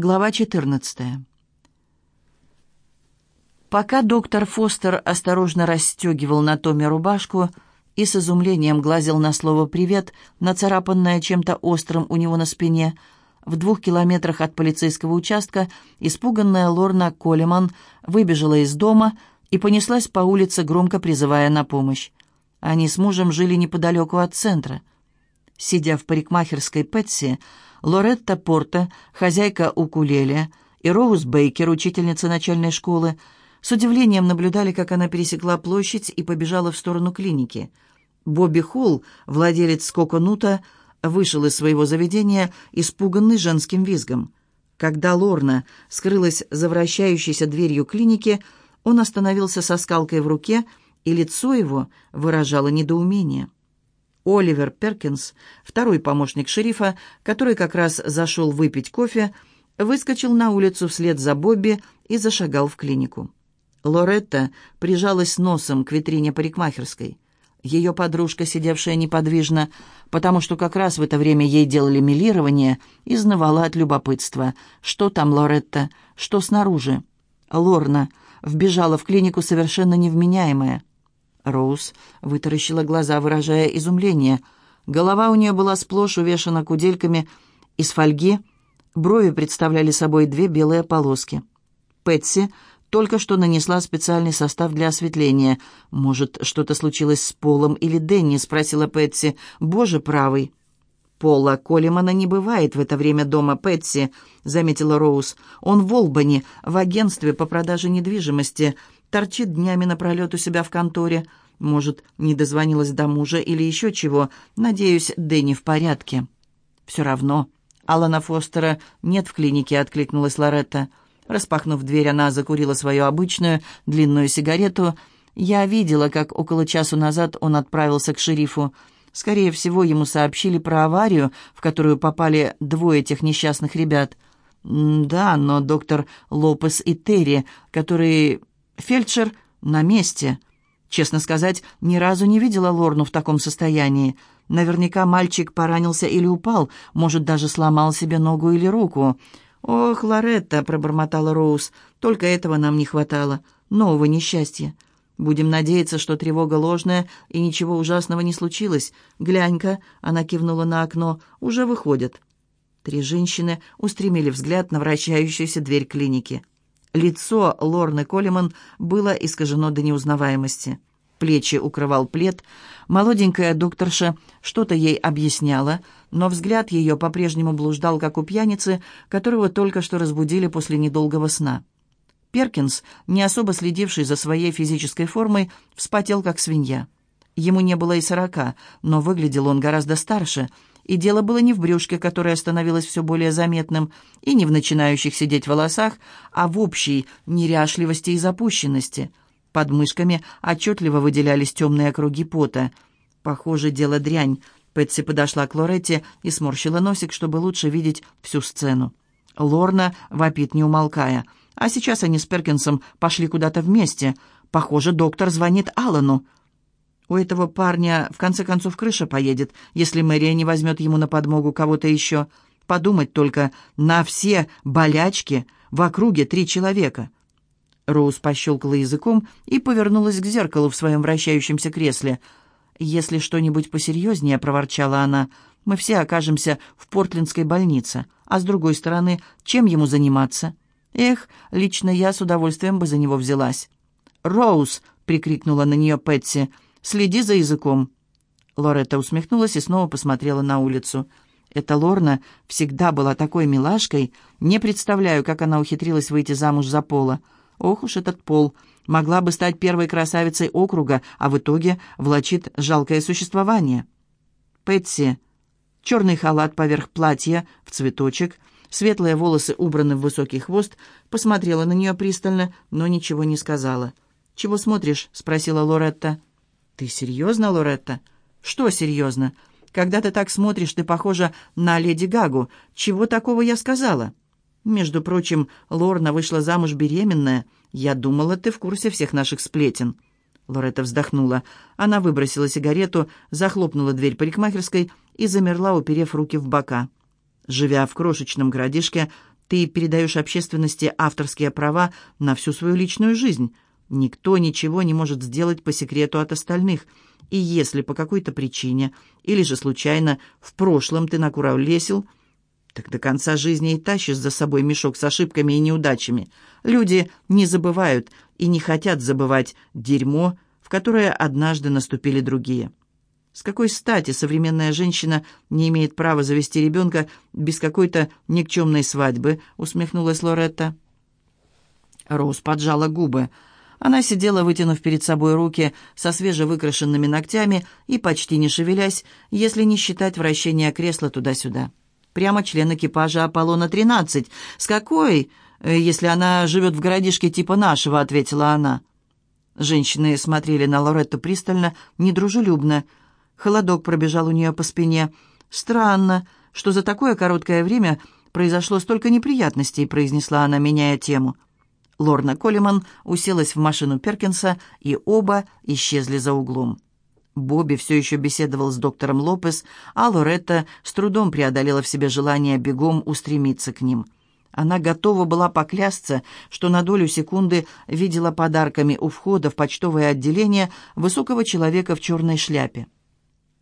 Глава 14. Пока доктор Фостер осторожно расстегивал на Томе рубашку и с изумлением глазел на слово «привет», нацарапанное чем-то острым у него на спине, в двух километрах от полицейского участка испуганная Лорна Колеман выбежала из дома и понеслась по улице, громко призывая на помощь. Они с мужем жили неподалеку от центра. Сидя в парикмахерской Пэтси, Лоретта Порта, хозяйка укулеле, и Роуз Бейкер, учительница начальной школы, с удивлением наблюдали, как она пересекла площадь и побежала в сторону клиники. Бобби Холл, владелец Скоконута, вышел из своего заведения, испуганный женским визгом. Когда Лорна скрылась за вращающейся дверью клиники, он остановился со скалкой в руке, и лицо его выражало недоумение. Оливер Перкинс, второй помощник шерифа, который как раз зашел выпить кофе, выскочил на улицу вслед за Бобби и зашагал в клинику. Лоретта прижалась носом к витрине парикмахерской. Ее подружка, сидевшая неподвижно, потому что как раз в это время ей делали милирование, изнывала от любопытства. Что там, Лоретта? Что снаружи? Лорна вбежала в клинику совершенно невменяемая. Роуз вытаращила глаза, выражая изумление. Голова у нее была сплошь увешана кудельками из фольги, брови представляли собой две белые полоски. Пэтси только что нанесла специальный состав для осветления. «Может, что-то случилось с Полом или Дэнни?» — спросила Пэтси. «Боже правый!» «Пола Колемана не бывает в это время дома Пэтси», — заметила Роуз. «Он в Олбани, в агентстве по продаже недвижимости торчит днями напролет у себя в конторе. Может, не дозвонилась до мужа или еще чего. Надеюсь, Дэнни в порядке». «Все равно. Алана Фостера нет в клинике», — откликнулась Лоретта. Распахнув дверь, она закурила свою обычную длинную сигарету. «Я видела, как около часу назад он отправился к шерифу. Скорее всего, ему сообщили про аварию, в которую попали двое тех несчастных ребят». «Да, но доктор Лопес и Терри, который Фельдшер на месте. Честно сказать, ни разу не видела Лорну в таком состоянии. Наверняка мальчик поранился или упал, может, даже сломал себе ногу или руку. «Ох, Лоретта», — пробормотала Роуз, — «только этого нам не хватало. Нового несчастья. Будем надеяться, что тревога ложная и ничего ужасного не случилось. Глянь-ка», — она кивнула на окно, — «уже выходят». Три женщины устремили взгляд на вращающуюся дверь клиники. Лицо Лорны Колеман было искажено до неузнаваемости. Плечи укрывал плед. Молоденькая докторша что-то ей объясняла, но взгляд ее по-прежнему блуждал, как у пьяницы, которого только что разбудили после недолгого сна. Перкинс, не особо следивший за своей физической формой, вспотел, как свинья. Ему не было и сорока, но выглядел он гораздо старше — и дело было не в брюшке, которое становилось все более заметным, и не в начинающих сидеть волосах, а в общей неряшливости и запущенности. Под мышками отчетливо выделялись темные круги пота. «Похоже, дело дрянь». Пэтси подошла к Лоретте и сморщила носик, чтобы лучше видеть всю сцену. Лорна вопит, не умолкая. А сейчас они с Перкинсом пошли куда-то вместе. Похоже, доктор звонит Аллану. У этого парня, в конце концов, крыша поедет, если мэрия не возьмет ему на подмогу кого-то еще. Подумать только, на все болячки в округе три человека. Роуз пощелкала языком и повернулась к зеркалу в своем вращающемся кресле. «Если что-нибудь посерьезнее», — проворчала она, — «мы все окажемся в Портлендской больнице. А с другой стороны, чем ему заниматься?» «Эх, лично я с удовольствием бы за него взялась». «Роуз!» — прикрикнула на нее Пэтси — Следи за языком». Лоретта усмехнулась и снова посмотрела на улицу. Эта Лорна всегда была такой милашкой. Не представляю, как она ухитрилась выйти замуж за Пола. Ох уж этот Пол. Могла бы стать первой красавицей округа, а в итоге влачит жалкое существование. Пэтси. Черный халат поверх платья в цветочек, светлые волосы убраны в высокий хвост, посмотрела на нее пристально, но ничего не сказала. «Чего смотришь?» — спросила Лоретта. «Ты серьезно, Лоретта?» «Что серьезно? Когда ты так смотришь, ты похожа на леди Гагу. Чего такого я сказала?» «Между прочим, Лорна вышла замуж беременная. Я думала, ты в курсе всех наших сплетен». Лоретта вздохнула. Она выбросила сигарету, захлопнула дверь парикмахерской и замерла, уперев руки в бока. Живя в крошечном городишке, Ты передаешь общественности авторские права на всю свою личную жизнь. Никто ничего не может сделать по секрету от остальных. И если по какой-то причине, или же случайно, в прошлом ты накуролесил, так до конца жизни и тащишь за собой мешок с ошибками и неудачами. Люди не забывают и не хотят забывать дерьмо, в которое однажды наступили другие. С какой стати современная женщина не имеет права завести ребенка без какой-то никчемной свадьбы?» — усмехнулась Лоретта. Роуз поджала губы. Она сидела, вытянув перед собой руки со свежевыкрашенными ногтями и почти не шевелясь, если не считать вращения кресла туда-сюда. Прямо член экипажа «Аполлона-13». «С какой, э, если она живет в городишке типа нашего?» — ответила она. Женщины смотрели на Лоретту пристально, недружелюбно — Холодок пробежал у нее по спине. «Странно, что за такое короткое время произошло столько неприятностей», произнесла она, меняя тему. Лорна Коллиман уселась в машину Перкинса, и оба исчезли за углом. Бобби все еще беседовал с доктором Лопес, а Лоретта с трудом преодолела в себе желание бегом устремиться к ним. Она готова была поклясться, что на долю секунды видела подарками у входа в почтовое отделение высокого человека в черной шляпе.